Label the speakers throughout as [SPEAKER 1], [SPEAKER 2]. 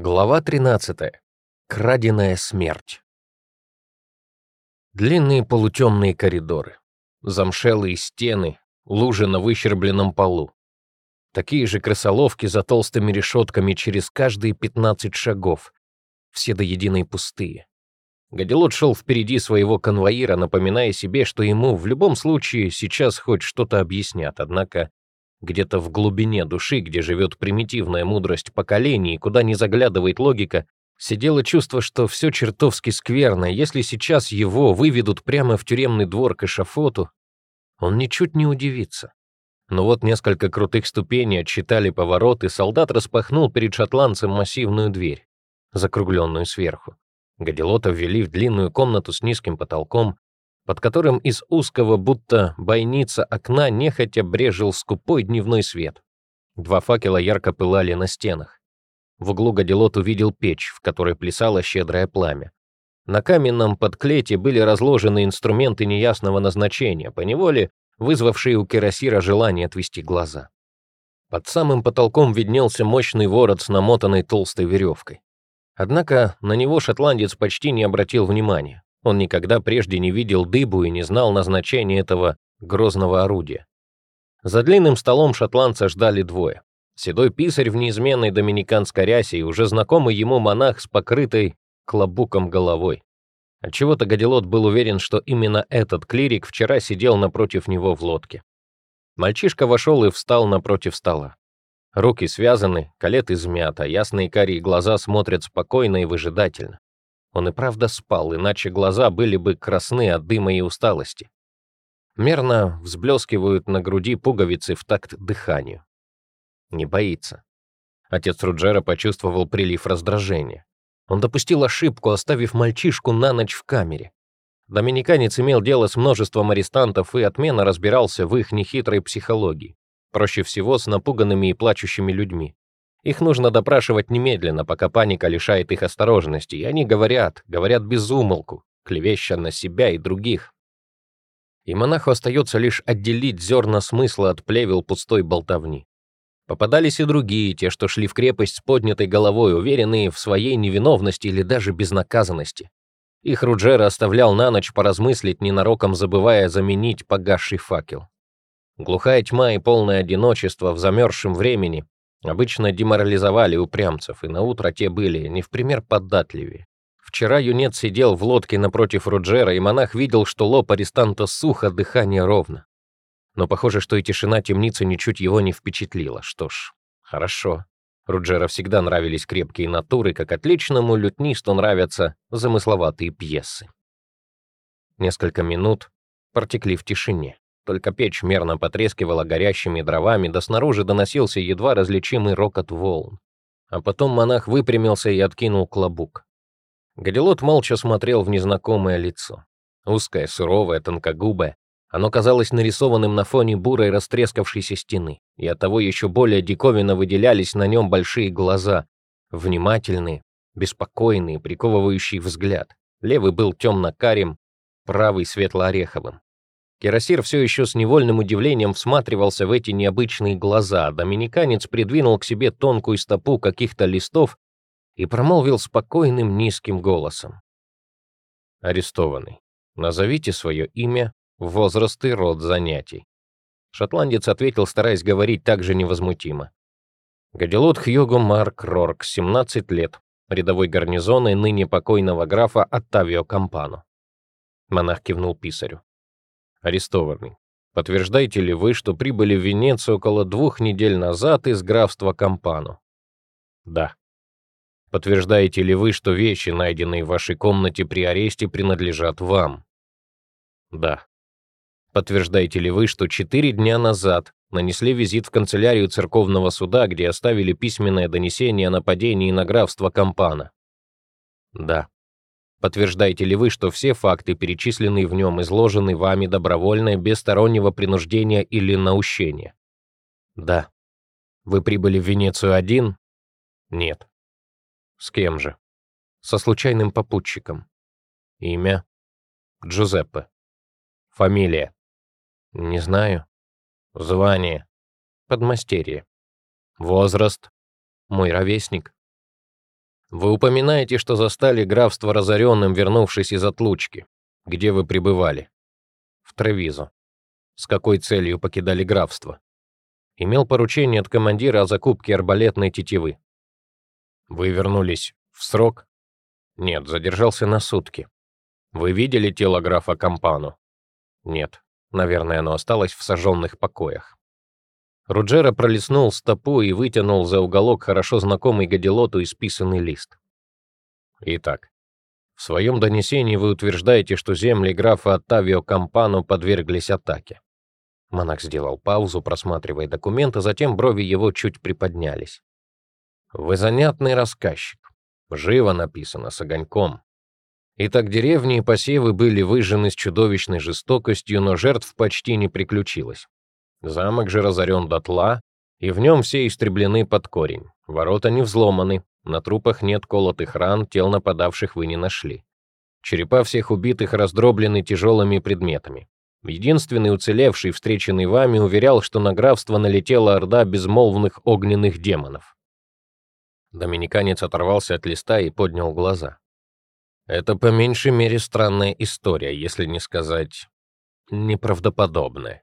[SPEAKER 1] Глава 13. Краденая смерть. Длинные полутемные коридоры, замшелые стены, лужи на выщербленном полу. Такие же крысоловки за толстыми решетками через каждые 15 шагов, все до единой пустые. Гадилот шел впереди своего конвоира, напоминая себе, что ему в любом случае сейчас хоть что-то объяснят, однако где-то в глубине души, где живет примитивная мудрость поколений, куда не заглядывает логика, сидело чувство, что все чертовски скверно. Если сейчас его выведут прямо в тюремный двор к эшафоту, он ничуть не удивится. Но вот несколько крутых ступеней отсчитали поворот, и солдат распахнул перед шотландцем массивную дверь, закругленную сверху. Гадилота ввели в длинную комнату с низким потолком, под которым из узкого, будто бойница окна, нехотя брежил скупой дневной свет. Два факела ярко пылали на стенах. В углу Гадилот увидел печь, в которой плясало щедрое пламя. На каменном подклете были разложены инструменты неясного назначения, поневоле вызвавшие у Кирасира желание отвести глаза. Под самым потолком виднелся мощный ворот с намотанной толстой веревкой. Однако на него шотландец почти не обратил внимания. Он никогда прежде не видел дыбу и не знал назначения этого грозного орудия. За длинным столом шотландца ждали двое. Седой писарь в неизменной доминиканской рясе и уже знакомый ему монах с покрытой клобуком головой. Отчего-то Гадилот был уверен, что именно этот клирик вчера сидел напротив него в лодке. Мальчишка вошел и встал напротив стола. Руки связаны, колет измята, ясные карие глаза смотрят спокойно и выжидательно. Он и правда спал, иначе глаза были бы красны от дыма и усталости. Мерно взблескивают на груди пуговицы в такт дыханию. Не боится. Отец Руджера почувствовал прилив раздражения. Он допустил ошибку, оставив мальчишку на ночь в камере. Доминиканец имел дело с множеством арестантов и отменно разбирался в их нехитрой психологии. Проще всего с напуганными и плачущими людьми. Их нужно допрашивать немедленно, пока паника лишает их осторожности, и они говорят, говорят без умолку, клевеща на себя и других. И монаху остается лишь отделить зерна смысла от плевел пустой болтовни. Попадались и другие, те, что шли в крепость с поднятой головой, уверенные в своей невиновности или даже безнаказанности. Их Руджера оставлял на ночь поразмыслить, ненароком забывая заменить погасший факел. Глухая тьма и полное одиночество в замерзшем времени Обычно деморализовали упрямцев, и на утро те были не в пример податливее. Вчера юнец сидел в лодке напротив Руджера, и монах видел, что лоб арестанта сухо, дыхание ровно. Но похоже, что и тишина темницы ничуть его не впечатлила. Что ж, хорошо. Руджера всегда нравились крепкие натуры, как отличному лютнисту нравятся замысловатые пьесы. Несколько минут протекли в тишине. Только печь мерно потрескивала горящими дровами, да снаружи доносился едва различимый рокот волн. А потом монах выпрямился и откинул клобук. Гадилот молча смотрел в незнакомое лицо. Узкое, суровое, тонкогубое. Оно казалось нарисованным на фоне бурой растрескавшейся стены, и оттого еще более диковинно выделялись на нем большие глаза, внимательные, беспокойные, приковывающий взгляд. Левый был темно-карим, правый светло-ореховым. Кирасир все еще с невольным удивлением всматривался в эти необычные глаза. Доминиканец придвинул к себе тонкую стопу каких-то листов и промолвил спокойным низким голосом. «Арестованный, назовите свое имя, возраст и род занятий». Шотландец ответил, стараясь говорить так же невозмутимо. Гадилот Хьюго Марк Рорк, 17 лет, рядовой гарнизона и ныне покойного графа Оттавио Кампано. Монах кивнул писарю арестованный. Подтверждаете ли вы, что прибыли в Венецию около двух недель назад из графства Кампано? Да. Подтверждаете ли вы, что вещи, найденные в вашей комнате при аресте, принадлежат вам? Да. Подтверждаете ли вы, что четыре дня назад нанесли визит в канцелярию церковного суда, где оставили письменное донесение о нападении на графство Кампано? Да. Подтверждаете ли вы, что все факты, перечисленные в нем, изложены вами добровольно, без стороннего принуждения или наущения? Да. Вы прибыли в Венецию один? Нет. С кем же? Со случайным попутчиком. Имя? Джузеппе. Фамилия? Не знаю. Звание? Подмастерье. Возраст? Мой ровесник. Вы упоминаете, что застали графство разоренным, вернувшись из отлучки. Где вы пребывали? В Тревизо. С какой целью покидали графство? Имел поручение от командира о закупке арбалетной тетивы. Вы вернулись в срок? Нет, задержался на сутки. Вы видели тело графа Кампану? Нет. Наверное, оно осталось в сожженных покоях. Руджера пролистнул стопу и вытянул за уголок хорошо знакомый Гадилоту исписанный лист. Итак, в своем донесении вы утверждаете, что земли графа Оттавио Кампано подверглись атаке. Монах сделал паузу, просматривая документы, затем брови его чуть приподнялись. Вы занятный рассказчик. Живо написано, с огоньком. Итак, деревни и посевы были выжжены с чудовищной жестокостью, но жертв почти не приключилось. Замок же разорен дотла, и в нем все истреблены под корень. Ворота не взломаны, на трупах нет колотых ран, тел нападавших вы не нашли. Черепа всех убитых раздроблены тяжелыми предметами. Единственный уцелевший, встреченный вами, уверял, что на графство налетела орда безмолвных огненных демонов. Доминиканец оторвался от листа и поднял глаза. Это по меньшей мере странная история, если не сказать неправдоподобная.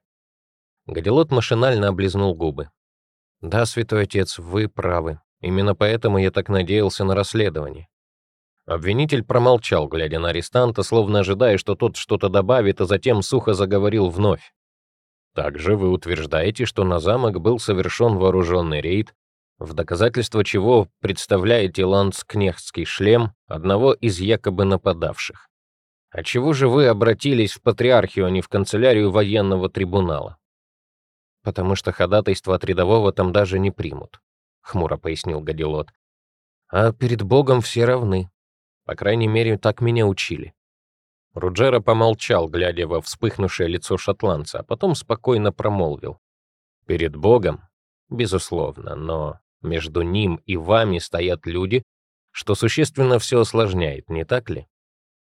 [SPEAKER 1] Гадилот машинально облизнул губы. «Да, святой отец, вы правы. Именно поэтому я так надеялся на расследование». Обвинитель промолчал, глядя на арестанта, словно ожидая, что тот что-то добавит, а затем сухо заговорил вновь. «Также вы утверждаете, что на замок был совершен вооруженный рейд, в доказательство чего представляете ландскнехтский шлем одного из якобы нападавших. А чего же вы обратились в патриархию, а не в канцелярию военного трибунала? Потому что ходатайство от рядового там даже не примут», — хмуро пояснил Гадилот. «А перед Богом все равны. По крайней мере, так меня учили». Руджера помолчал, глядя во вспыхнувшее лицо шотландца, а потом спокойно промолвил. «Перед Богом? Безусловно, но между ним и вами стоят люди, что существенно все осложняет, не так ли?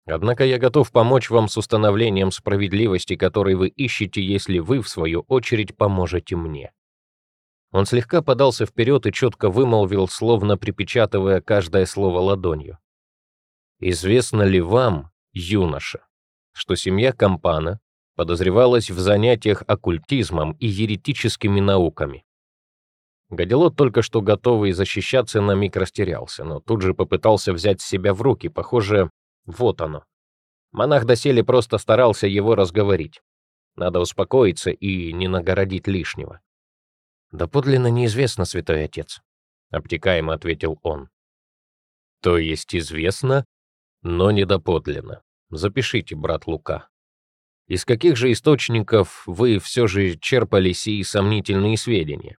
[SPEAKER 1] Однако я готов помочь вам с установлением справедливости, которой вы ищете, если вы, в свою очередь, поможете мне». Он слегка подался вперед и четко вымолвил, словно припечатывая каждое слово ладонью. «Известно ли вам, юноша, что семья Кампана подозревалась в занятиях оккультизмом и еретическими науками?» Гадилот, только что готовый защищаться, на миг растерялся, но тут же попытался взять себя в руки. Похоже, вот оно. Монах доселе просто старался его разговорить. Надо успокоиться и не нагородить лишнего. «Да подлинно неизвестно, святой отец», — обтекаемо ответил он. «То есть известно, но не доподлинно. Запишите, брат Лука. Из каких же источников вы все же черпали сии сомнительные сведения?»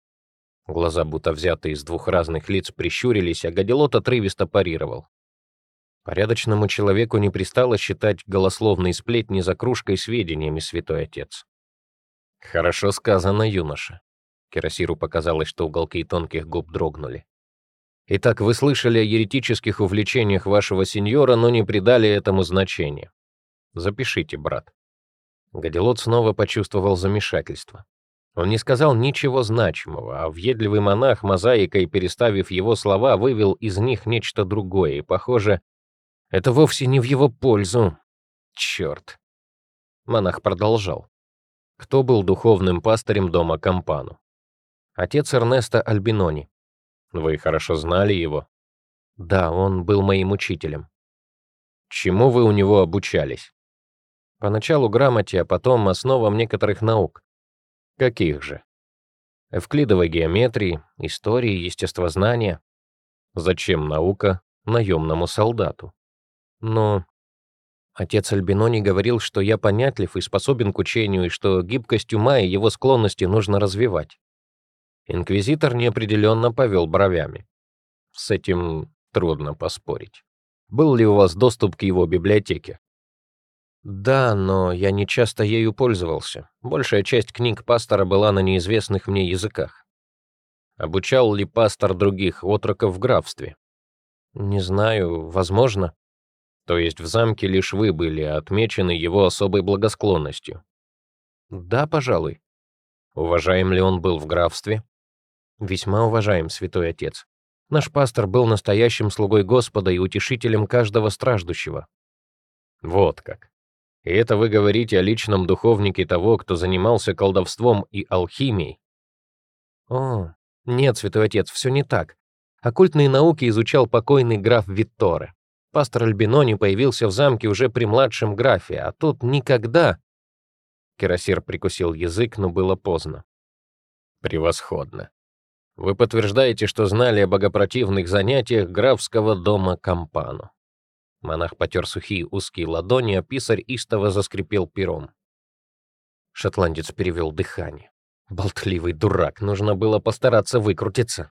[SPEAKER 1] Глаза, будто взятые из двух разных лиц, прищурились, а Гадилот отрывисто парировал. Порядочному человеку не пристало считать голословные сплетни за кружкой сведениями, святой отец. Хорошо сказано, юноша. Кирасиру показалось, что уголки тонких губ дрогнули. Итак, вы слышали о еретических увлечениях вашего сеньора, но не придали этому значения. Запишите, брат. Гадилот снова почувствовал замешательство. Он не сказал ничего значимого, а въедливый монах, мозаикой переставив его слова, вывел из них нечто другое, и, похоже, это вовсе не в его пользу. Черт. Монах продолжал. Кто был духовным пастырем дома Кампану? Отец Эрнеста Альбинони. Вы хорошо знали его? Да, он был моим учителем. Чему вы у него обучались? Поначалу грамоте, а потом основам некоторых наук. Каких же? Эвклидовой геометрии, истории, естествознания. Зачем наука наемному солдату? Но отец Альбинони говорил, что я понятлив и способен к учению, и что гибкость ума и его склонности нужно развивать. Инквизитор неопределенно повел бровями. С этим трудно поспорить. Был ли у вас доступ к его библиотеке? Да, но я не часто ею пользовался. Большая часть книг пастора была на неизвестных мне языках. Обучал ли пастор других отроков в графстве? Не знаю, возможно. То есть в замке лишь вы были отмечены его особой благосклонностью? Да, пожалуй. Уважаем ли он был в графстве? Весьма уважаем, святой отец. Наш пастор был настоящим слугой Господа и утешителем каждого страждущего. Вот как. И это вы говорите о личном духовнике того, кто занимался колдовством и алхимией? О, нет, святой отец, все не так. Оккультные науки изучал покойный граф Витторе. Пастор Альбинони появился в замке уже при младшем графе, а тот никогда... Кирасир прикусил язык, но было поздно. Превосходно. Вы подтверждаете, что знали о богопротивных занятиях графского дома Кампану. Монах потер сухие узкие ладони, а писарь истово заскрипел пером. Шотландец перевел дыхание. Болтливый дурак, нужно было постараться выкрутиться.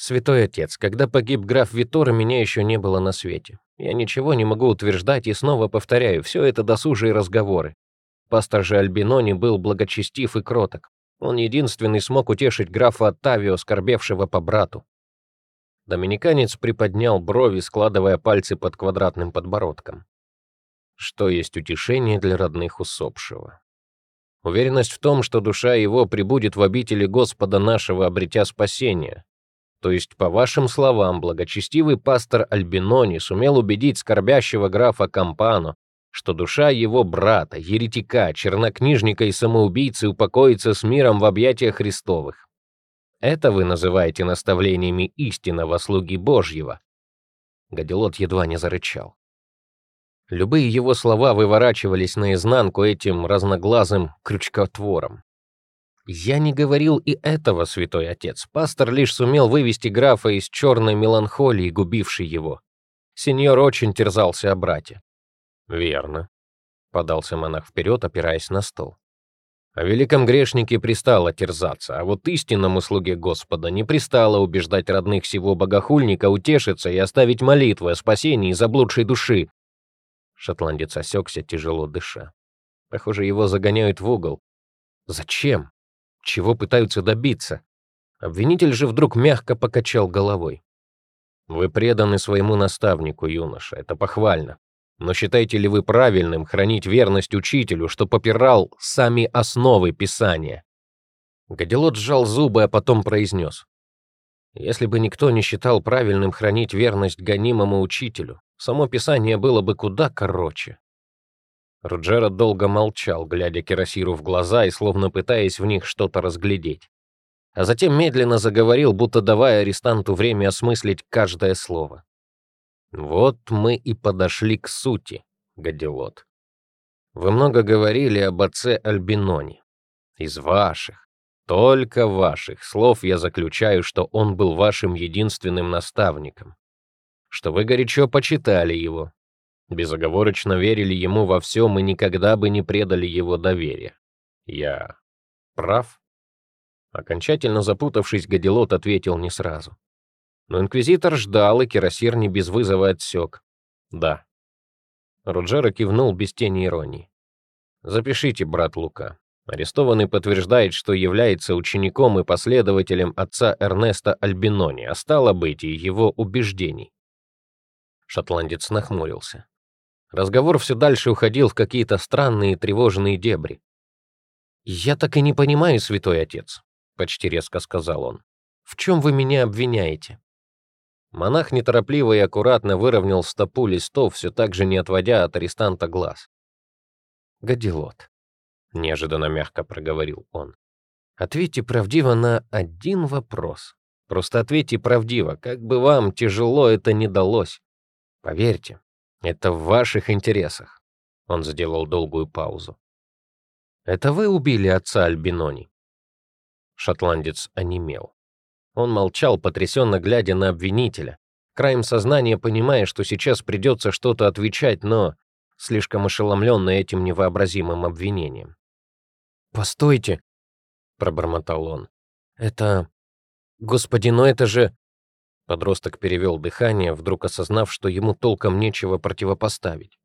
[SPEAKER 1] Святой отец, когда погиб граф Витора, меня еще не было на свете. Я ничего не могу утверждать и снова повторяю, все это досужие разговоры. Пастор же Альбинони был благочестив и кроток. Он единственный смог утешить графа Оттавио, скорбевшего по брату. Доминиканец приподнял брови, складывая пальцы под квадратным подбородком. Что есть утешение для родных усопшего? Уверенность в том, что душа его прибудет в обители Господа нашего, обретя спасение. То есть, по вашим словам, благочестивый пастор Альбинони сумел убедить скорбящего графа Кампано, что душа его брата, еретика, чернокнижника и самоубийцы упокоится с миром в объятиях Христовых. Это вы называете наставлениями истинного слуги Божьего. Гадилот едва не зарычал. Любые его слова выворачивались наизнанку этим разноглазым крючкотвором. «Я не говорил и этого, святой отец. Пастор лишь сумел вывести графа из черной меланхолии, губившей его. Сеньор очень терзался о брате. «Верно», — подался монах вперед, опираясь на стол. «О великом грешнике пристало терзаться, а вот истинному слуге Господа не пристало убеждать родных сего богохульника утешиться и оставить молитвы о спасении заблудшей души». Шотландец осекся, тяжело дыша. Похоже, его загоняют в угол. Зачем? Чего пытаются добиться? Обвинитель же вдруг мягко покачал головой. «Вы преданы своему наставнику, юноша, это похвально. Но считаете ли вы правильным хранить верность учителю, что попирал сами основы Писания? Гадилот сжал зубы, а потом произнес. Если бы никто не считал правильным хранить верность гонимому учителю, само Писание было бы куда короче. Руджера долго молчал, глядя Кирасиру в глаза и словно пытаясь в них что-то разглядеть. А затем медленно заговорил, будто давая арестанту время осмыслить каждое слово. Вот мы и подошли к сути, Гадилот. Вы много говорили об отце Альбиноне. Из ваших, только ваших слов я заключаю, что он был вашим единственным наставником, что вы горячо почитали его, безоговорочно верили ему во всем и никогда бы не предали его доверие. Я прав? Окончательно запутавшись, Гадилот ответил не сразу. Но инквизитор ждал, и Кирасир не без вызова отсек. «Да». Руджера кивнул без тени иронии. «Запишите, брат Лука. Арестованный подтверждает, что является учеником и последователем отца Эрнеста Альбинони, а стало быть и его убеждений». Шотландец нахмурился. Разговор все дальше уходил в какие-то странные тревожные дебри. «Я так и не понимаю, святой отец», — почти резко сказал он. «В чем вы меня обвиняете?» Монах неторопливо и аккуратно выровнял стопу листов, все так же не отводя от арестанта глаз. «Гадилот», — неожиданно мягко проговорил он, — «ответьте правдиво на один вопрос. Просто ответьте правдиво, как бы вам тяжело это не далось. Поверьте, это в ваших интересах». Он сделал долгую паузу. «Это вы убили отца Альбинони?» Шотландец онемел. Он молчал, потрясенно глядя на обвинителя, краем сознания понимая, что сейчас придется что-то отвечать, но слишком ошеломленный этим невообразимым обвинением. «Постойте», — пробормотал он. «Это... Господи, но это же...» Подросток перевел дыхание, вдруг осознав, что ему толком нечего противопоставить.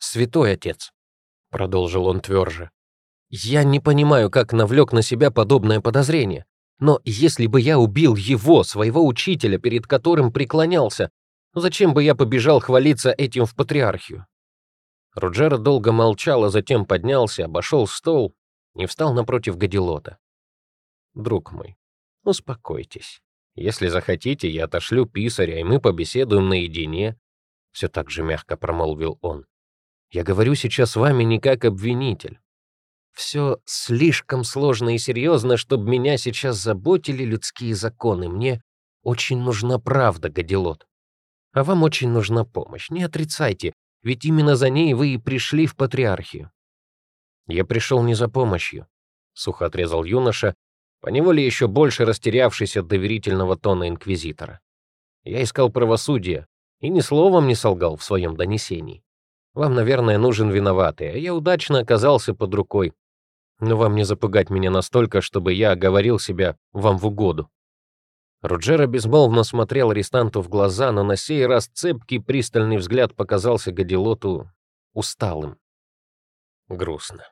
[SPEAKER 1] «Святой отец», — продолжил он тверже, — «я не понимаю, как навлек на себя подобное подозрение. Но если бы я убил его, своего учителя, перед которым преклонялся, зачем бы я побежал хвалиться этим в патриархию? Руджера долго молчал, а затем поднялся, обошел стол и встал напротив Гадилота. «Друг мой, успокойтесь. Если захотите, я отошлю писаря, и мы побеседуем наедине», — все так же мягко промолвил он. «Я говорю сейчас с вами не как обвинитель. Все слишком сложно и серьезно, чтобы меня сейчас заботили людские законы. Мне очень нужна правда, Гадилот. А вам очень нужна помощь. Не отрицайте, ведь именно за ней вы и пришли в патриархию. Я пришел не за помощью, — сухо отрезал юноша, поневоле еще больше растерявшись от доверительного тона инквизитора. Я искал правосудие и ни словом не солгал в своем донесении. Вам, наверное, нужен виноватый, а я удачно оказался под рукой. Но вам не запугать меня настолько, чтобы я оговорил себя вам в угоду. Руджера безмолвно смотрел арестанту в глаза, но на сей раз цепкий пристальный взгляд показался Гадилоту усталым. Грустно.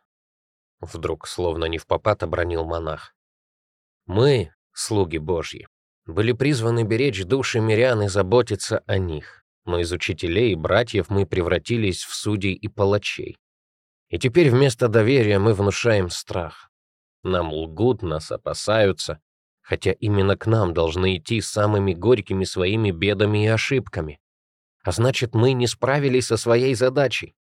[SPEAKER 1] Вдруг, словно не в попад, обронил монах. Мы, слуги Божьи, были призваны беречь души мирян и заботиться о них, но из учителей и братьев мы превратились в судей и палачей. И теперь вместо доверия мы внушаем страх. Нам лгут, нас опасаются, хотя именно к нам должны идти самыми горькими своими бедами и ошибками. А значит, мы не справились со своей задачей.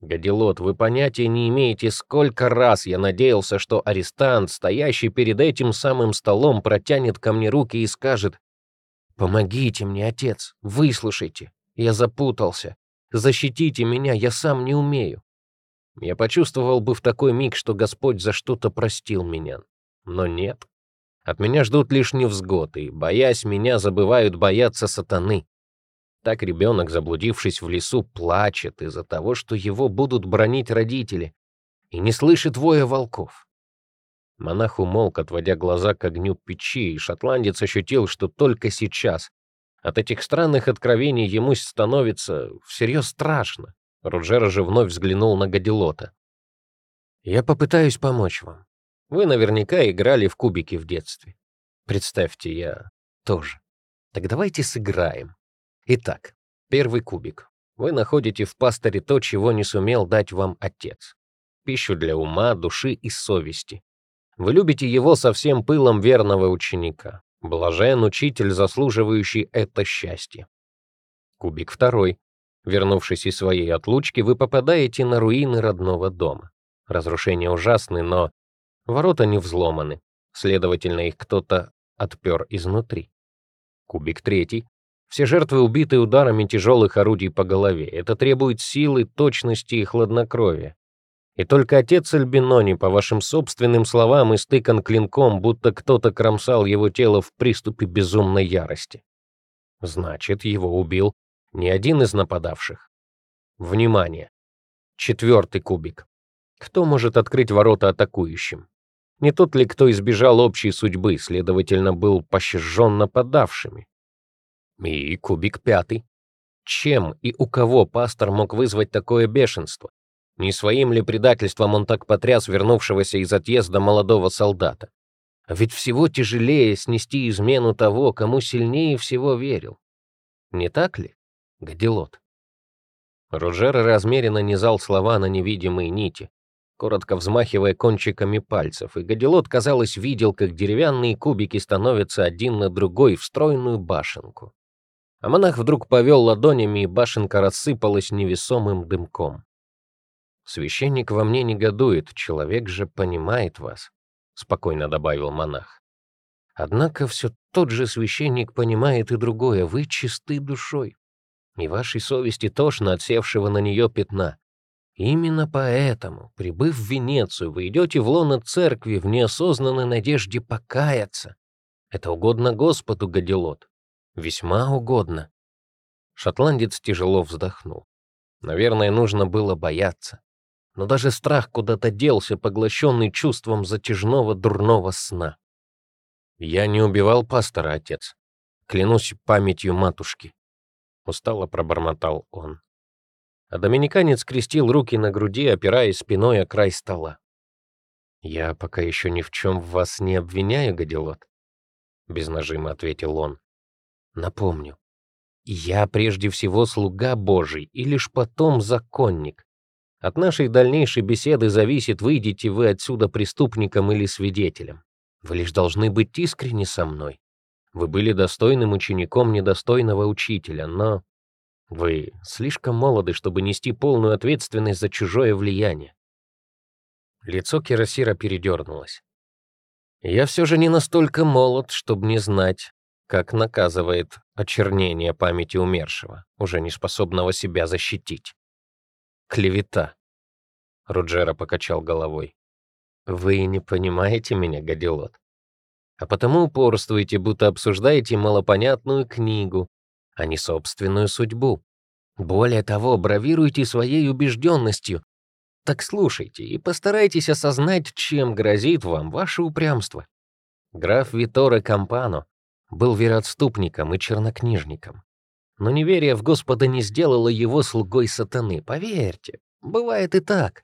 [SPEAKER 1] Гадилот, вы понятия не имеете, сколько раз я надеялся, что арестант, стоящий перед этим самым столом, протянет ко мне руки и скажет «Помогите мне, отец, выслушайте, я запутался, защитите меня, я сам не умею». Я почувствовал бы в такой миг, что Господь за что-то простил меня. Но нет. От меня ждут лишь невзгоды, боясь меня, забывают бояться сатаны. Так ребенок, заблудившись в лесу, плачет из-за того, что его будут бронить родители, и не слышит воя волков. Монах умолк, отводя глаза к огню печи, и шотландец ощутил, что только сейчас от этих странных откровений ему становится всерьез страшно. Руджера же вновь взглянул на Гадилота. «Я попытаюсь помочь вам. Вы наверняка играли в кубики в детстве. Представьте, я тоже. Так давайте сыграем. Итак, первый кубик. Вы находите в пасторе то, чего не сумел дать вам отец. Пищу для ума, души и совести. Вы любите его со всем пылом верного ученика. Блажен учитель, заслуживающий это счастье. Кубик второй. Вернувшись из своей отлучки, вы попадаете на руины родного дома. Разрушения ужасны, но ворота не взломаны. Следовательно, их кто-то отпер изнутри. Кубик третий. Все жертвы убиты ударами тяжелых орудий по голове. Это требует силы, точности и хладнокровия. И только отец Альбинони, по вашим собственным словам, истыкан клинком, будто кто-то кромсал его тело в приступе безумной ярости. Значит, его убил не один из нападавших. Внимание! Четвертый кубик. Кто может открыть ворота атакующим? Не тот ли, кто избежал общей судьбы, следовательно, был пощажен нападавшими? И кубик пятый. Чем и у кого пастор мог вызвать такое бешенство? Не своим ли предательством он так потряс вернувшегося из отъезда молодого солдата? Ведь всего тяжелее снести измену того, кому сильнее всего верил. Не так ли, Гадилот? Ружер размеренно низал слова на невидимые нити, коротко взмахивая кончиками пальцев, и Гадилот, казалось, видел, как деревянные кубики становятся один на другой в стройную башенку. А монах вдруг повел ладонями, и башенка рассыпалась невесомым дымком. «Священник во мне негодует, человек же понимает вас», — спокойно добавил монах. «Однако все тот же священник понимает и другое. Вы чисты душой, и вашей совести тошно отсевшего на нее пятна. Именно поэтому, прибыв в Венецию, вы идете в лоно церкви в неосознанной надежде покаяться. Это угодно Господу, Гадилот. Весьма угодно. Шотландец тяжело вздохнул. Наверное, нужно было бояться. Но даже страх куда-то делся, поглощенный чувством затяжного дурного сна. «Я не убивал пастора, отец. Клянусь памятью матушки», — устало пробормотал он. А доминиканец крестил руки на груди, опираясь спиной о край стола. «Я пока еще ни в чем вас не обвиняю, Гадилот», — без нажима ответил он. Напомню, я прежде всего слуга Божий и лишь потом законник. От нашей дальнейшей беседы зависит, выйдете вы отсюда преступником или свидетелем. Вы лишь должны быть искренни со мной. Вы были достойным учеником недостойного учителя, но вы слишком молоды, чтобы нести полную ответственность за чужое влияние. Лицо Кирасира передернулось. Я все же не настолько молод, чтобы не знать, как наказывает очернение памяти умершего, уже не способного себя защитить. Клевета. Руджера покачал головой. Вы не понимаете меня, гадилот. А потому упорствуете, будто обсуждаете малопонятную книгу, а не собственную судьбу. Более того, бравируете своей убежденностью, так слушайте и постарайтесь осознать, чем грозит вам ваше упрямство. Граф Виторе Кампано был вероотступником и чернокнижником. Но неверие в Господа не сделало его слугой сатаны, поверьте. Бывает и так.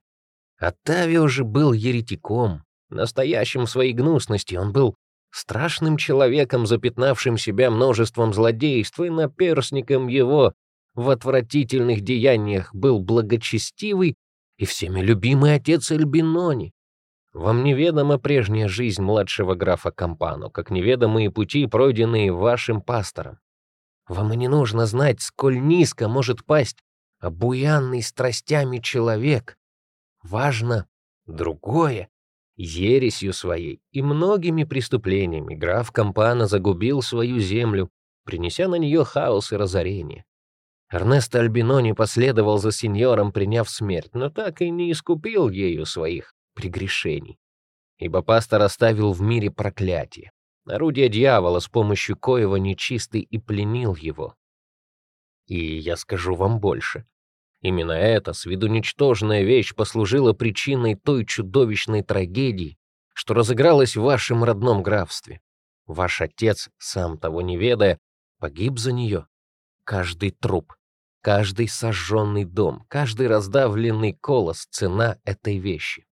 [SPEAKER 1] Оттавио же был еретиком, настоящим в своей гнусности. Он был страшным человеком, запятнавшим себя множеством злодейств, и наперсником его в отвратительных деяниях был благочестивый и всеми любимый отец Эльбинони. Вам неведома прежняя жизнь младшего графа Кампану, как неведомые пути, пройденные вашим пастором. Вам и не нужно знать, сколь низко может пасть обуянный страстями человек. Важно другое. Ересью своей и многими преступлениями граф Кампана загубил свою землю, принеся на нее хаос и разорение. Эрнесто Альбинони последовал за сеньором, приняв смерть, но так и не искупил ею своих прегрешений. Ибо пастор оставил в мире проклятие, орудие дьявола, с помощью коего нечистый и пленил его. И я скажу вам больше. Именно эта, с виду ничтожная вещь, послужила причиной той чудовищной трагедии, что разыгралась в вашем родном графстве. Ваш отец, сам того не ведая, погиб за нее, Каждый труп, каждый сожженный дом, каждый раздавленный колос — цена этой вещи.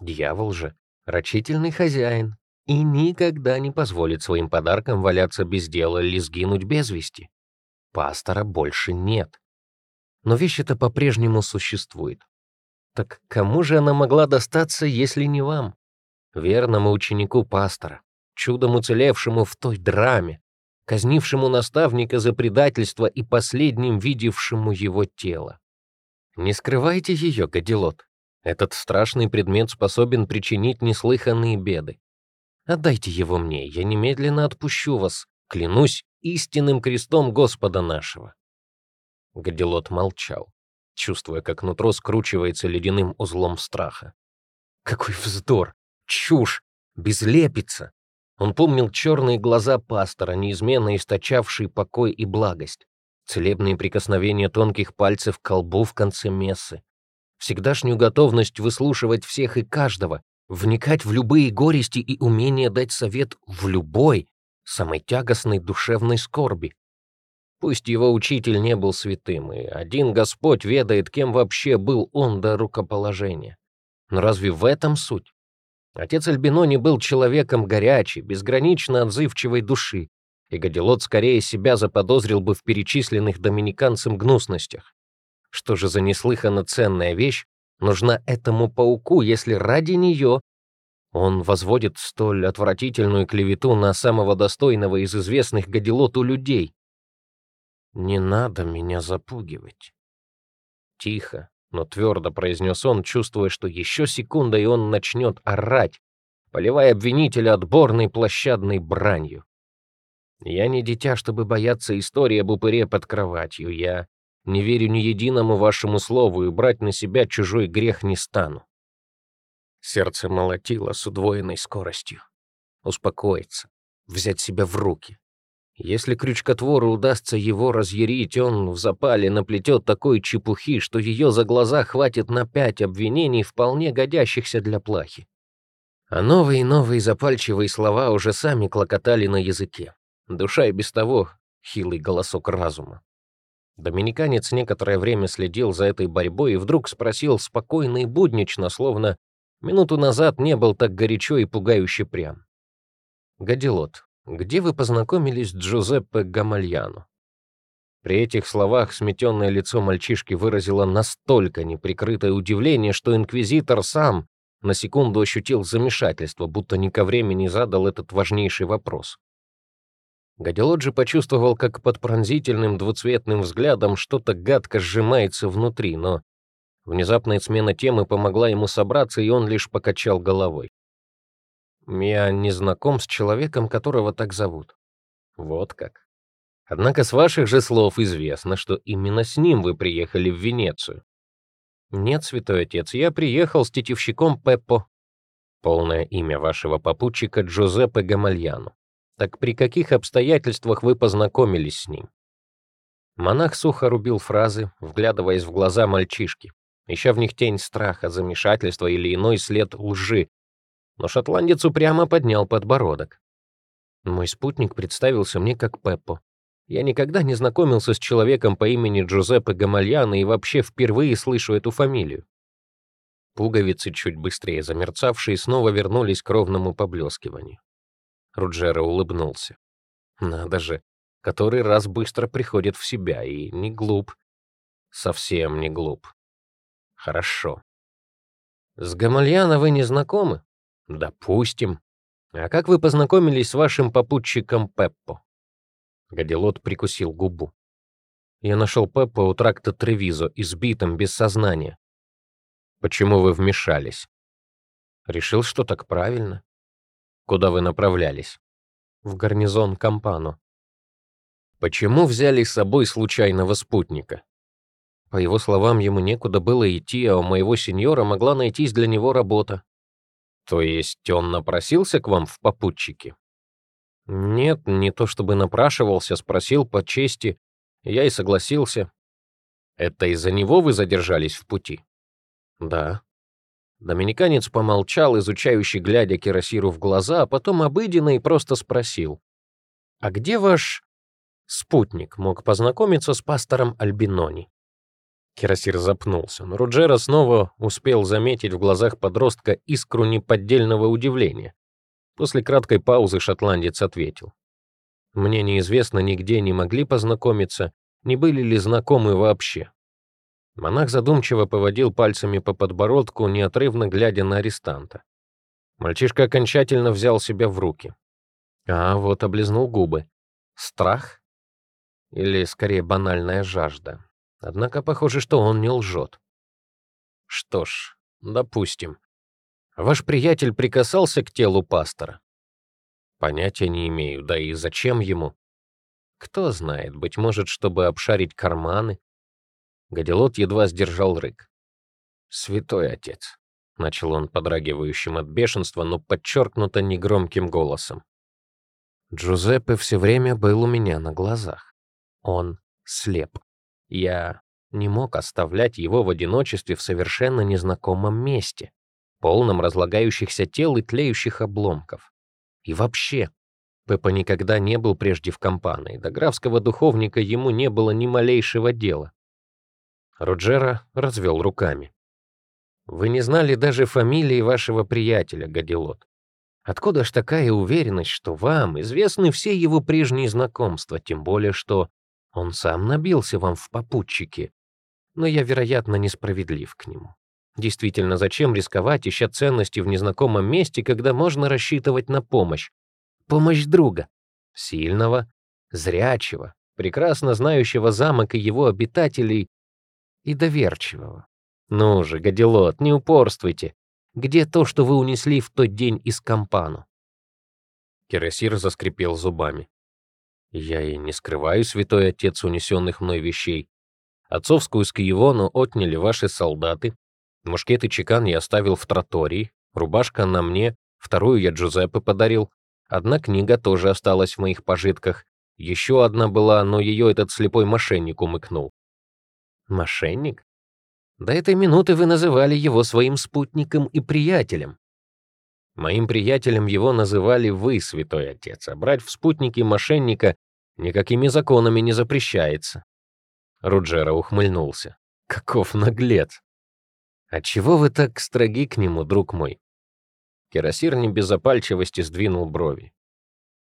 [SPEAKER 1] Дьявол же — рачительный хозяин и никогда не позволит своим подаркам валяться без дела или сгинуть без вести. Пастора больше нет. Но вещь эта по-прежнему существует. Так кому же она могла достаться, если не вам? Верному ученику пастора, чудом уцелевшему в той драме, казнившему наставника за предательство и последним видевшему его тело. Не скрывайте ее, Гадилот. Этот страшный предмет способен причинить неслыханные беды. Отдайте его мне, я немедленно отпущу вас, клянусь истинным крестом Господа нашего. Гадилот молчал, чувствуя, как нутро скручивается ледяным узлом страха. Какой вздор, чушь, безлепица! Он помнил черные глаза пастора, неизменно источавшие покой и благость, целебные прикосновения тонких пальцев к колбу в конце мессы, всегдашнюю готовность выслушивать всех и каждого, вникать в любые горести и умение дать совет в любой, самой тягостной душевной скорби. Пусть его учитель не был святым, и один Господь ведает, кем вообще был он до рукоположения. Но разве в этом суть? Отец Альбинони был человеком горячей, безгранично отзывчивой души, и Гадилот скорее себя заподозрил бы в перечисленных доминиканцам гнусностях. Что же за неслыханно ценная вещь нужна этому пауку, если ради нее он возводит столь отвратительную клевету на самого достойного из известных Гадилоту людей? «Не надо меня запугивать». Тихо, но твердо произнес он, чувствуя, что еще секунда, и он начнет орать, поливая обвинителя отборной площадной бранью. Я не дитя, чтобы бояться истории об упыре под кроватью. Я не верю ни единому вашему слову и брать на себя чужой грех не стану. Сердце молотило с удвоенной скоростью. Успокоиться, взять себя в руки, если крючкотвору удастся его разъярить, он в запале наплетет такой чепухи, что ее за глаза хватит на пять обвинений, вполне годящихся для плахи. А новые и новые запальчивые слова уже сами клокотали на языке. Душа и без того хилый голосок разума. Доминиканец некоторое время следил за этой борьбой и вдруг спросил спокойно и буднично, словно минуту назад не был так горячо и пугающе прям. «Гадилот, где вы познакомились с Джузеппе Гамальяно?» При этих словах сметенное лицо мальчишки выразило настолько неприкрытое удивление, что инквизитор сам на секунду ощутил замешательство, будто ни ко времени задал этот важнейший вопрос. Гадилоджи почувствовал, как под пронзительным двуцветным взглядом что-то гадко сжимается внутри, но внезапная смена темы помогла ему собраться, и он лишь покачал головой. «Я не знаком с человеком, которого так зовут». «Вот как». Однако с ваших же слов известно, что именно с ним вы приехали в Венецию. Нет, святой отец, я приехал с тетивщиком Пеппо. Полное имя вашего попутчика Джузеппе Гамальяну. Так при каких обстоятельствах вы познакомились с ним? Монах сухо рубил фразы, вглядываясь в глаза мальчишки, ища в них тень страха, замешательства или иной след лжи. Но шотландец упрямо поднял подбородок. Мой спутник представился мне как Пеппо. Я никогда не знакомился с человеком по имени Джузеппе Гамальяна и вообще впервые слышу эту фамилию. Пуговицы, чуть быстрее замерцавшие, снова вернулись к ровному поблескиванию. Руджера улыбнулся. Надо же, который раз быстро приходит в себя и не глуп. Совсем не глуп. Хорошо. С Гамальяна вы не знакомы? Допустим. А как вы познакомились с вашим попутчиком Пеппо? Гадилот прикусил губу. Я нашел Пеппо у тракта Тревизо, избитым, без сознания. Почему вы вмешались? Решил, что так правильно. Куда вы направлялись? В гарнизон Кампано. Почему взяли с собой случайного спутника? По его словам, ему некуда было идти, а у моего сеньора могла найтись для него работа. То есть он напросился к вам в попутчики? Нет, не то чтобы напрашивался, спросил по чести. Я и согласился. Это из-за него вы задержались в пути? Да. Доминиканец помолчал, изучающий, глядя Кирасиру в глаза, а потом обыденно и просто спросил. «А где ваш спутник мог познакомиться с пастором Альбинони?» Кирасир запнулся, но Руджера снова успел заметить в глазах подростка искру неподдельного удивления. После краткой паузы шотландец ответил. «Мне неизвестно, нигде не могли познакомиться, не были ли знакомы вообще. Монах задумчиво поводил пальцами по подбородку, неотрывно глядя на арестанта. Мальчишка окончательно взял себя в руки. А вот облизнул губы. Страх? Или, скорее, банальная жажда. Однако похоже, что он не лжет. Что ж, допустим. Ваш приятель прикасался к телу пастора? Понятия не имею, да и зачем ему? Кто знает, быть может, чтобы обшарить карманы, Гадилот едва сдержал рык. «Святой отец», — начал он подрагивающим от бешенства, но подчеркнуто негромким голосом. «Джузеппе все время был у меня на глазах. Он слеп. Я не мог оставлять его в одиночестве в совершенно незнакомом месте, полном разлагающихся тел и тлеющих обломков. И вообще, Пеппа никогда не был прежде в компании, до графского духовника ему не было ни малейшего дела. Роджера развел руками. «Вы не знали даже фамилии вашего приятеля, Гадилот. Откуда ж такая уверенность, что вам известны все его прежние знакомства, тем более что он сам набился вам в попутчике? Но я, вероятно, несправедлив к нему. Действительно, зачем рисковать, ища ценности в незнакомом месте, когда можно рассчитывать на помощь? Помощь друга. Сильного, зрячего, прекрасно знающего замок и его обитателей и доверчивого. Ну же, Гадилот, не упорствуйте. Где то, что вы унесли в тот день из Кампану? Кересир заскрипел зубами. Я и не скрываю, святой отец, унесенных мной вещей. Отцовскую скиевону отняли ваши солдаты. Мушкет и чекан я оставил в тротории. Рубашка на мне, вторую я Джузеппе подарил. Одна книга тоже осталась в моих пожитках. Еще одна была, но ее этот слепой мошенник умыкнул. Мошенник? До этой минуты вы называли его своим спутником и приятелем. Моим приятелем его называли вы, святой отец, а брать в спутники мошенника никакими законами не запрещается. Руджера ухмыльнулся. Каков наглец! Отчего вы так строги к нему, друг мой? Кирасир не без опальчивости сдвинул брови.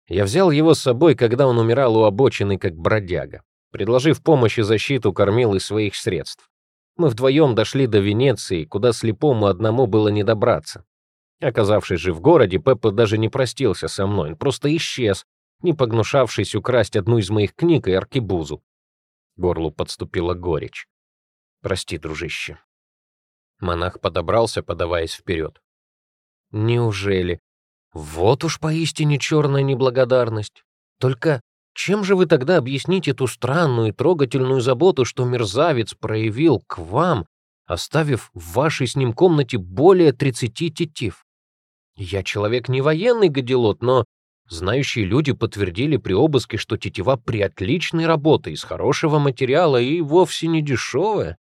[SPEAKER 1] Я взял его с собой, когда он умирал у обочины, как бродяга. Предложив помощь и защиту, кормил из своих средств. Мы вдвоем дошли до Венеции, куда слепому одному было не добраться. Оказавшись же в городе, Пеппа даже не простился со мной, он просто исчез, не погнушавшись украсть одну из моих книг и аркебузу. Горлу подступила горечь. «Прости, дружище». Монах подобрался, подаваясь вперед. «Неужели? Вот уж поистине черная неблагодарность. Только чем же вы тогда объясните ту странную и трогательную заботу, что мерзавец проявил к вам, оставив в вашей с ним комнате более 30 тетив? Я человек не военный, гадилот, но знающие люди подтвердили при обыске, что тетива при отличной работе, из хорошего материала и вовсе не дешевая.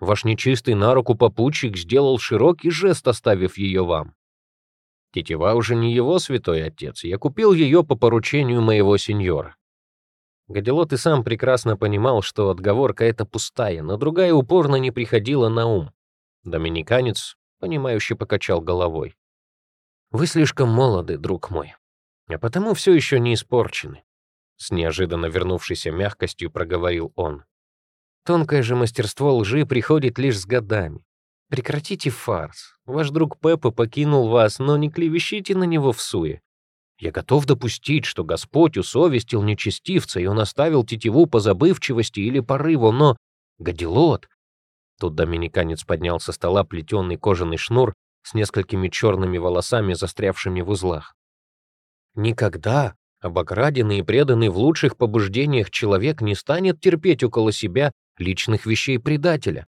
[SPEAKER 1] Ваш нечистый на руку попутчик сделал широкий жест, оставив ее вам. Тетива уже не его святой отец, я купил ее по поручению моего сеньора. Гадилот и сам прекрасно понимал, что отговорка эта пустая, но другая упорно не приходила на ум. Доминиканец, понимающе покачал головой. «Вы слишком молоды, друг мой, а потому все еще не испорчены», с неожиданно вернувшейся мягкостью проговорил он. «Тонкое же мастерство лжи приходит лишь с годами. Прекратите фарс. Ваш друг Пеппа покинул вас, но не клевещите на него в суе. Я готов допустить, что Господь усовестил нечестивца, и он оставил тетиву по забывчивости или порыву, но... Гадилот! Тут доминиканец поднял со стола плетеный кожаный шнур с несколькими черными волосами, застрявшими в узлах. Никогда обокраденный и преданный в лучших побуждениях человек не станет терпеть около себя личных вещей предателя.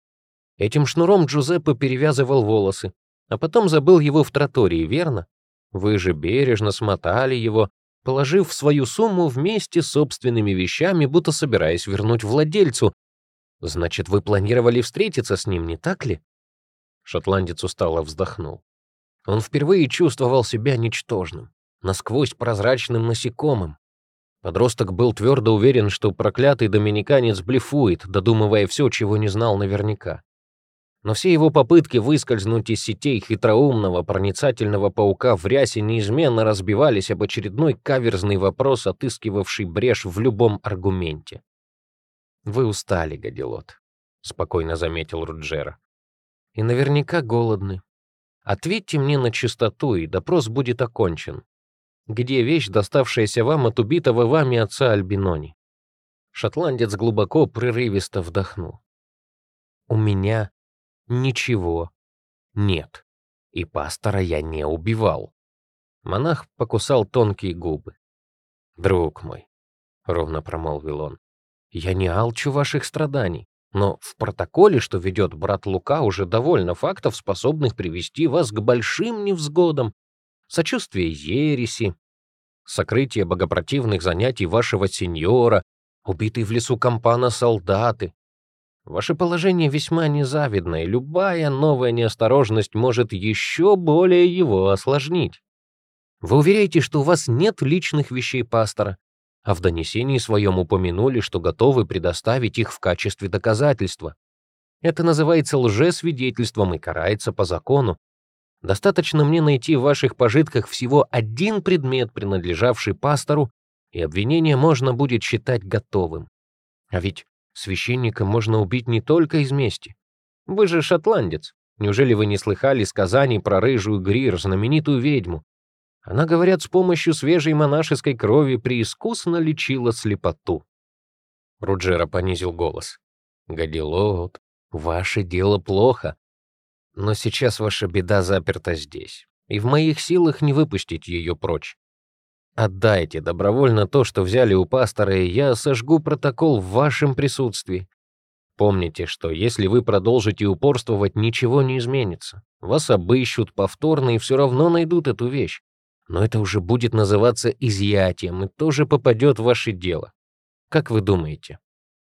[SPEAKER 1] Этим шнуром Джузеппе перевязывал волосы, а потом забыл его в тротории, верно? Вы же бережно смотали его, положив в свою сумму вместе с собственными вещами, будто собираясь вернуть владельцу. Значит, вы планировали встретиться с ним, не так ли? Шотландец устало вздохнул. Он впервые чувствовал себя ничтожным, насквозь прозрачным насекомым. Подросток был твердо уверен, что проклятый доминиканец блефует, додумывая все, чего не знал наверняка. Но все его попытки выскользнуть из сетей хитроумного, проницательного паука в рясе неизменно разбивались об очередной каверзный вопрос, отыскивавший брешь в любом аргументе. «Вы устали, Гадилот», — спокойно заметил Руджера. «И наверняка голодны. Ответьте мне на чистоту, и допрос будет окончен. Где вещь, доставшаяся вам от убитого вами отца Альбинони?» Шотландец глубоко, прерывисто вдохнул. «У меня Ничего. Нет. И пастора я не убивал. Монах покусал тонкие губы. «Друг мой», — ровно промолвил он, — «я не алчу ваших страданий, но в протоколе, что ведет брат Лука, уже довольно фактов, способных привести вас к большим невзгодам. Сочувствие ереси, сокрытие богопротивных занятий вашего сеньора, убитый в лесу компана солдаты, Ваше положение весьма незавидное, любая новая неосторожность может еще более его осложнить. Вы уверяете, что у вас нет личных вещей пастора, а в донесении своем упомянули, что готовы предоставить их в качестве доказательства. Это называется лжесвидетельством и карается по закону. Достаточно мне найти в ваших пожитках всего один предмет, принадлежавший пастору, и обвинение можно будет считать готовым. А ведь Священника можно убить не только из мести. Вы же шотландец. Неужели вы не слыхали сказаний про рыжую Грир, знаменитую ведьму? Она, говорят, с помощью свежей монашеской крови преискусно лечила слепоту. Руджера понизил голос. «Гадилот, ваше дело плохо. Но сейчас ваша беда заперта здесь, и в моих силах не выпустить ее прочь. Отдайте добровольно то, что взяли у пастора, и я сожгу протокол в вашем присутствии. Помните, что если вы продолжите упорствовать, ничего не изменится. Вас обыщут повторно и все равно найдут эту вещь. Но это уже будет называться изъятием и тоже попадет в ваше дело. Как вы думаете,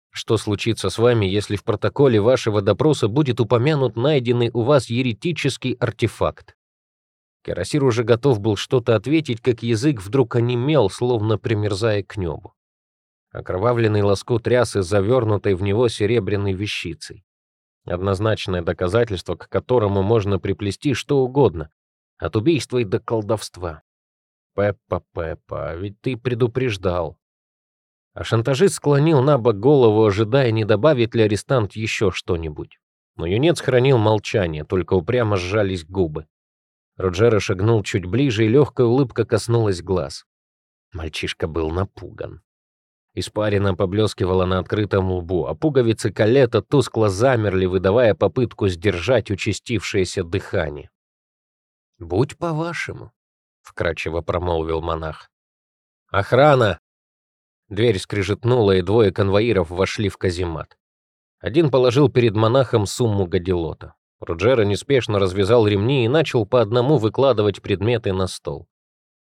[SPEAKER 1] что случится с вами, если в протоколе вашего допроса будет упомянут найденный у вас еретический артефакт? Карасир уже готов был что-то ответить, как язык вдруг онемел, словно примерзая к небу. Окровавленный лоскут рясы, завернутой в него серебряной вещицей. Однозначное доказательство, к которому можно приплести что угодно, от убийства и до колдовства. Пеппа, Пеппа, ведь ты предупреждал. А шантажист склонил на бок голову, ожидая, не добавит ли арестант еще что-нибудь. Но юнец хранил молчание, только упрямо сжались губы. Роджера шагнул чуть ближе, и легкая улыбка коснулась глаз. Мальчишка был напуган. Испарина поблескивала на открытом лбу, а пуговицы калета тускло замерли, выдавая попытку сдержать участившееся дыхание. «Будь по-вашему», — вкрадчиво промолвил монах. «Охрана!» Дверь скрижетнула, и двое конвоиров вошли в каземат. Один положил перед монахом сумму гадилота. Руджера неспешно развязал ремни и начал по одному выкладывать предметы на стол.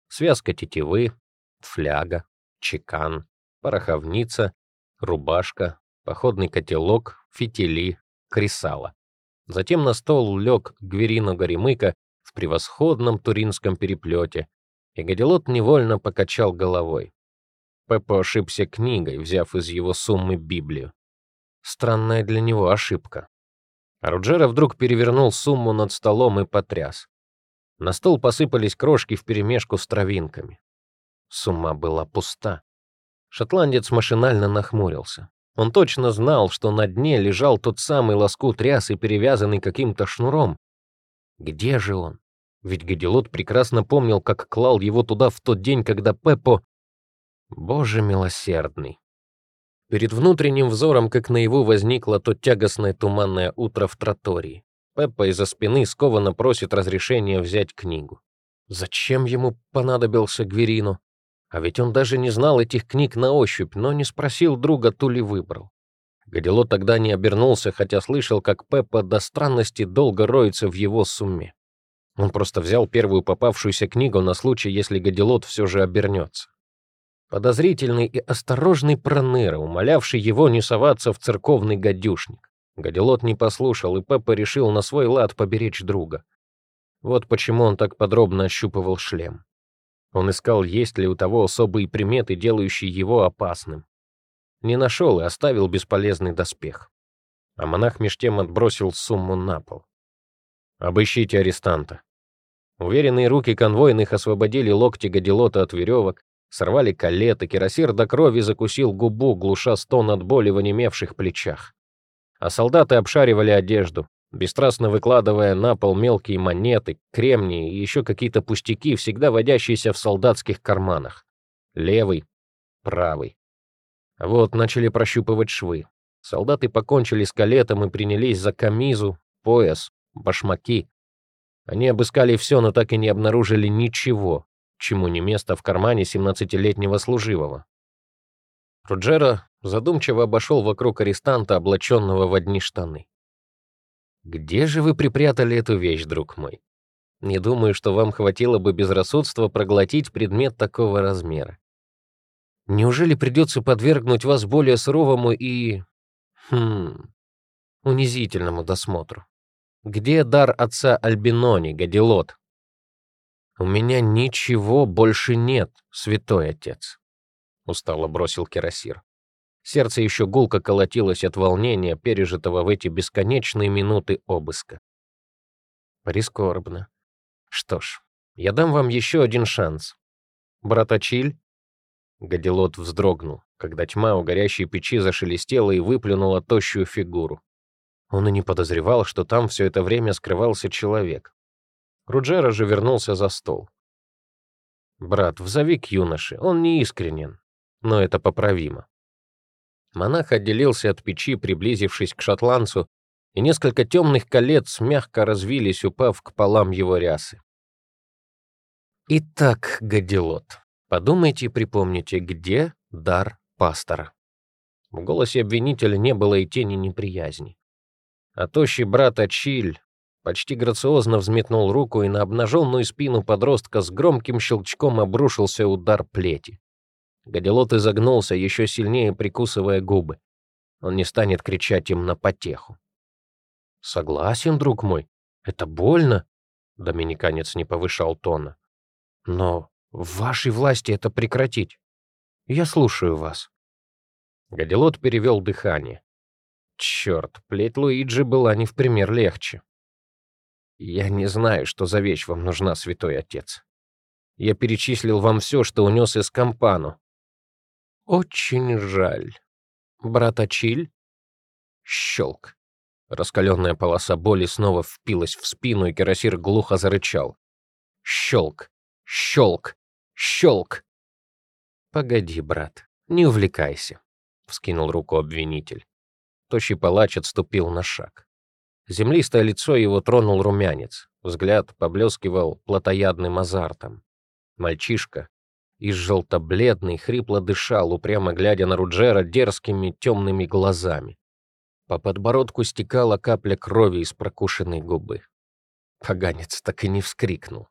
[SPEAKER 1] Связка тетивы, фляга, чекан, пороховница, рубашка, походный котелок, фитили, кресало. Затем на стол лег Гверино Горемыка в превосходном туринском переплете, и Гадилот невольно покачал головой. Пеппо ошибся книгой, взяв из его суммы Библию. Странная для него ошибка. Руджера вдруг перевернул сумму над столом и потряс. На стол посыпались крошки вперемешку с травинками. Сумма была пуста. Шотландец машинально нахмурился. Он точно знал, что на дне лежал тот самый лоскут рясы, перевязанный каким-то шнуром. Где же он? Ведь Гадилот прекрасно помнил, как клал его туда в тот день, когда Пеппо... Боже милосердный. Перед внутренним взором, как наяву, возникло то тягостное туманное утро в тротории. Пеппа из-за спины скованно просит разрешения взять книгу. Зачем ему понадобился Гверину? А ведь он даже не знал этих книг на ощупь, но не спросил друга, ту ли выбрал. Гадило тогда не обернулся, хотя слышал, как Пеппа до странности долго роется в его сумме. Он просто взял первую попавшуюся книгу на случай, если Гадилот все же обернется. Подозрительный и осторожный проныра, умолявший его не соваться в церковный гадюшник. Гадилот не послушал, и Пеппа решил на свой лад поберечь друга. Вот почему он так подробно ощупывал шлем. Он искал, есть ли у того особые приметы, делающие его опасным. Не нашел и оставил бесполезный доспех. А монах меж тем отбросил сумму на пол. «Обыщите арестанта». Уверенные руки конвойных освободили локти гадилота от веревок, сорвали калеты, кирасир до крови закусил губу, глуша стон от боли в онемевших плечах. А солдаты обшаривали одежду, бесстрастно выкладывая на пол мелкие монеты, кремни и еще какие-то пустяки, всегда водящиеся в солдатских карманах. Левый, правый. Вот начали прощупывать швы. Солдаты покончили с калетом и принялись за камизу, пояс, башмаки. Они обыскали все, но так и не обнаружили ничего, чему не место в кармане 17-летнего служивого. Руджера задумчиво обошел вокруг арестанта, облаченного в одни штаны. Где же вы припрятали эту вещь, друг мой? Не думаю, что вам хватило бы безрассудства проглотить предмет такого размера. Неужели придется подвергнуть вас более суровому и... Хм... унизительному досмотру? Где дар отца Альбинони, Гадилот? У меня ничего больше нет, святой отец. Устало бросил Кирасир. Сердце еще гулко колотилось от волнения, пережитого в эти бесконечные минуты обыска. Прискорбно. Что ж, я дам вам еще один шанс. Брат Ачиль? Гадилот вздрогнул, когда тьма у горящей печи зашелестела и выплюнула тощую фигуру. Он и не подозревал, что там все это время скрывался человек. Руджера же вернулся за стол. «Брат, взови к юноше, он не искренен, но это поправимо. Монах отделился от печи, приблизившись к шотландцу, и несколько темных колец мягко развились, упав к полам его рясы. Итак, Гадилот, подумайте и припомните, где дар пастора. В голосе обвинителя не было и тени неприязни. А тощий брат Ачиль почти грациозно взметнул руку, и на обнаженную спину подростка с громким щелчком обрушился удар плети. Гадилот изогнулся, еще сильнее прикусывая губы. Он не станет кричать им на потеху. «Согласен, друг мой, это больно», — доминиканец не повышал тона. «Но в вашей власти это прекратить. Я слушаю вас». Гадилот перевел дыхание. Черт, плеть Луиджи была не в пример легче. «Я не знаю, что за вещь вам нужна, святой отец. Я перечислил вам все, что унес из Кампану. Очень жаль. Брат Ачиль? Щелк. Раскаленная полоса боли снова впилась в спину, и Кирасир глухо зарычал. Щелк. Щелк. Щелк. «Погоди, брат, не увлекайся», — вскинул руку обвинитель. Тощий палач отступил на шаг. Землистое лицо его тронул румянец, взгляд поблескивал плотоядным азартом. Мальчишка, из желто-бледный, хрипло дышал, упрямо глядя на Руджера дерзкими темными глазами. По подбородку стекала капля крови из прокушенной губы. Поганец так и не вскрикнул.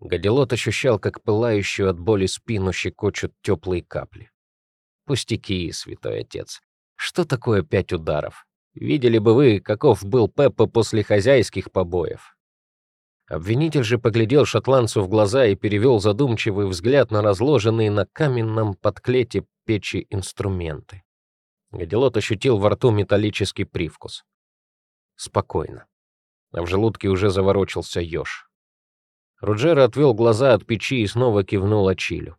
[SPEAKER 1] Гадилот ощущал, как пылающую от боли спину щекочут теплые капли. Пустяки, святой отец. Что такое пять ударов? Видели бы вы, каков был Пеппа после хозяйских побоев. Обвинитель же поглядел шотландцу в глаза и перевел задумчивый взгляд на разложенные на каменном подклете печи инструменты. Гадилот ощутил во рту металлический привкус. Спокойно. А в желудке уже заворочился еж. Руджера отвел глаза от печи и снова кивнул Achille.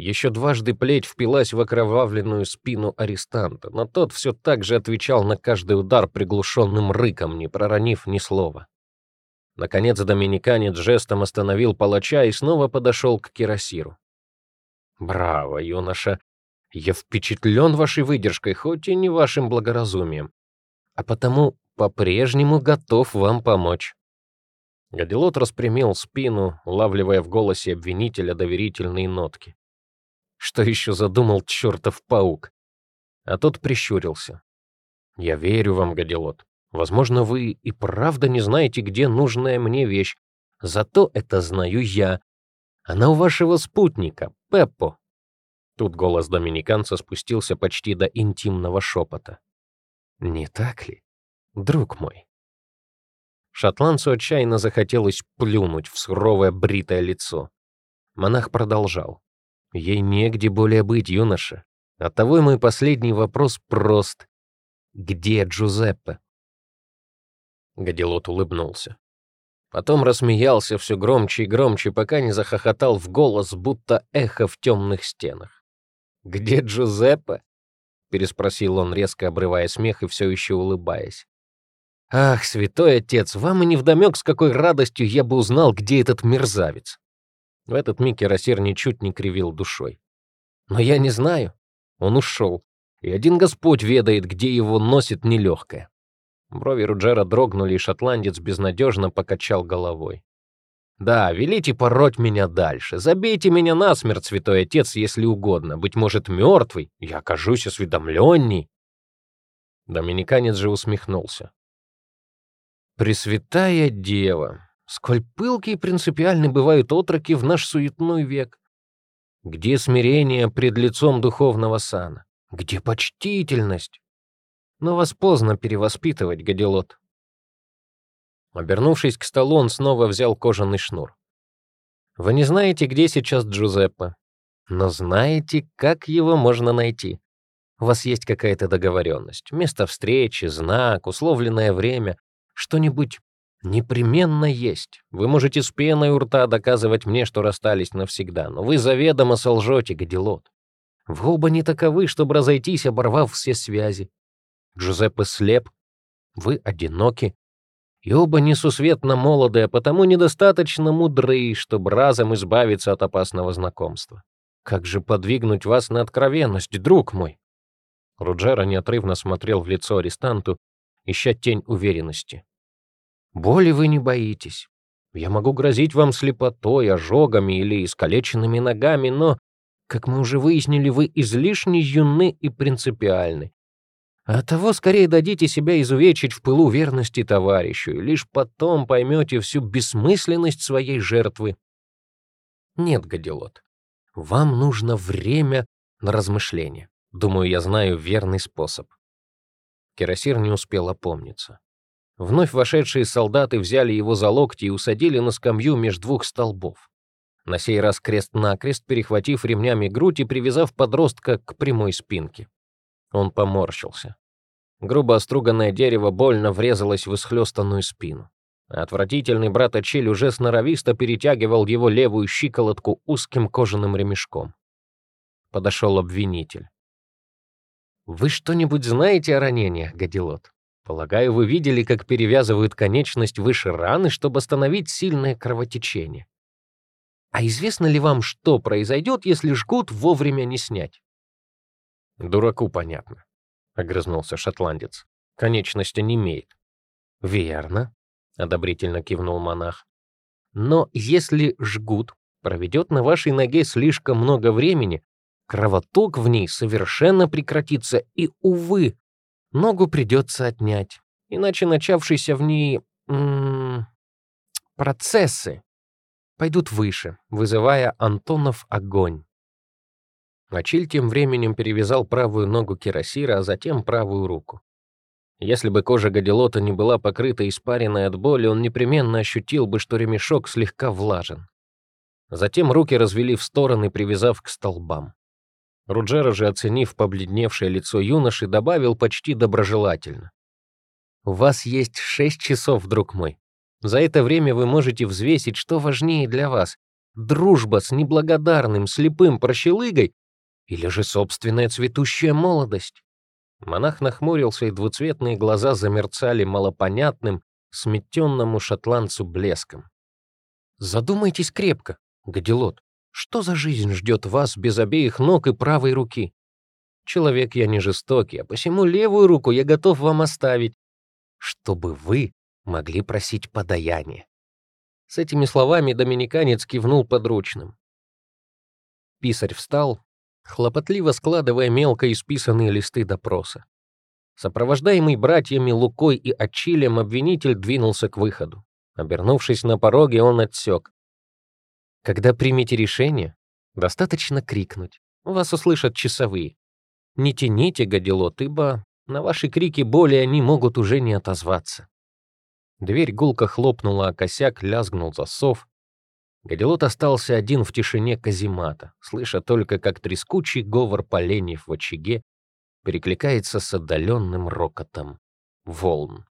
[SPEAKER 1] Еще дважды плеть впилась в окровавленную спину арестанта, но тот все так же отвечал на каждый удар приглушенным рыком, не проронив ни слова. Наконец доминиканец жестом остановил палача и снова подошел к кирасиру. «Браво, юноша! Я впечатлен вашей выдержкой, хоть и не вашим благоразумием, а потому по-прежнему готов вам помочь». Гадилот распрямил спину, улавливая в голосе обвинителя доверительные нотки. Что еще задумал чертов паук? А тот прищурился. «Я верю вам, Гадилот. Возможно, вы и правда не знаете, где нужная мне вещь. Зато это знаю я. Она у вашего спутника, Пеппо». Тут голос доминиканца спустился почти до интимного шепота. «Не так ли, друг мой?» Шотландцу отчаянно захотелось плюнуть в суровое бритое лицо. Монах продолжал. Ей негде более быть, юноша. Оттого и мой последний вопрос прост. Где Джузеппе? Гадилот улыбнулся. Потом рассмеялся все громче и громче, пока не захохотал в голос, будто эхо в темных стенах. «Где Джузеппе?» — переспросил он, резко обрывая смех и все еще улыбаясь. «Ах, святой отец, вам и невдомек, с какой радостью я бы узнал, где этот мерзавец!» В этот миг Кирасир ничуть не кривил душой. «Но я не знаю. Он ушел, и один Господь ведает, где его носит нелегкое». Брови Руджера дрогнули, и шотландец безнадежно покачал головой. «Да, велите пороть меня дальше. Забейте меня насмерть, святой отец, если угодно. Быть может, мертвый. Я окажусь осведомленней». Доминиканец же усмехнулся. «Пресвятая дева, Сколь пылки и принципиальны бывают отроки в наш суетной век. Где смирение пред лицом духовного сана? Где почтительность? Но вас поздно перевоспитывать, Гадилот. Обернувшись к столу, он снова взял кожаный шнур. Вы не знаете, где сейчас Джузеппе, но знаете, как его можно найти. У вас есть какая-то договоренность, место встречи, знак, условленное время, что-нибудь непременно есть. Вы можете с пеной у рта доказывать мне, что расстались навсегда, но вы заведомо солжете, Гадилот. Вы оба не таковы, чтобы разойтись, оборвав все связи. Джузеппе слеп, вы одиноки, и оба несусветно молоды, а потому недостаточно мудры, чтобы разом избавиться от опасного знакомства. Как же подвигнуть вас на откровенность, друг мой?» Руджера неотрывно смотрел в лицо арестанту, ища тень уверенности. Боли вы не боитесь. Я могу грозить вам слепотой, ожогами или искалеченными ногами, но, как мы уже выяснили, вы излишне юны и принципиальны. А того скорее дадите себя изувечить в пылу верности товарищу, и лишь потом поймете всю бессмысленность своей жертвы. Нет, Гадилот, вам нужно время на размышление. Думаю, я знаю верный способ. Кирасир не успел опомниться. Вновь вошедшие солдаты взяли его за локти и усадили на скамью между двух столбов. На сей раз крест-накрест, перехватив ремнями грудь и привязав подростка к прямой спинке. Он поморщился. Грубо оструганное дерево больно врезалось в исхлёстанную спину. отвратительный брат Ачель уже сноровисто перетягивал его левую щиколотку узким кожаным ремешком. Подошел обвинитель. «Вы что-нибудь знаете о ранениях, Гадилот?» Полагаю, вы видели, как перевязывают конечность выше раны, чтобы остановить сильное кровотечение. А известно ли вам, что произойдет, если жгут вовремя не снять? Дураку понятно, огрызнулся шотландец. Конечности не имеет. Верно, одобрительно кивнул монах. Но если жгут проведет на вашей ноге слишком много времени, кровоток в ней совершенно прекратится, и, увы, ногу придется отнять, иначе начавшиеся в ней процессы пойдут выше, вызывая Антонов огонь. Ачиль тем временем перевязал правую ногу Кирасира, а затем правую руку. Если бы кожа Гадилота не была покрыта испаренной от боли, он непременно ощутил бы, что ремешок слегка влажен. Затем руки развели в стороны, привязав к столбам. Руджера же, оценив побледневшее лицо юноши, добавил почти доброжелательно. «У вас есть шесть часов, друг мой. За это время вы можете взвесить, что важнее для вас — дружба с неблагодарным, слепым прощелыгой или же собственная цветущая молодость». Монах нахмурился, и двуцветные глаза замерцали малопонятным, сметенному шотландцу блеском. «Задумайтесь крепко, Гадилот. Что за жизнь ждет вас без обеих ног и правой руки? Человек я не жестокий, а посему левую руку я готов вам оставить, чтобы вы могли просить подаяние. С этими словами доминиканец кивнул подручным. Писарь встал, хлопотливо складывая мелко исписанные листы допроса. Сопровождаемый братьями Лукой и Ачилем, обвинитель двинулся к выходу. Обернувшись на пороге, он отсек. Когда примете решение, достаточно крикнуть. Вас услышат часовые. Не тяните, гадилот, ибо на ваши крики боли они могут уже не отозваться. Дверь гулко хлопнула, а косяк лязгнул засов. Гадилот остался один в тишине каземата, слыша только, как трескучий говор поленьев в очаге перекликается с отдаленным рокотом волн.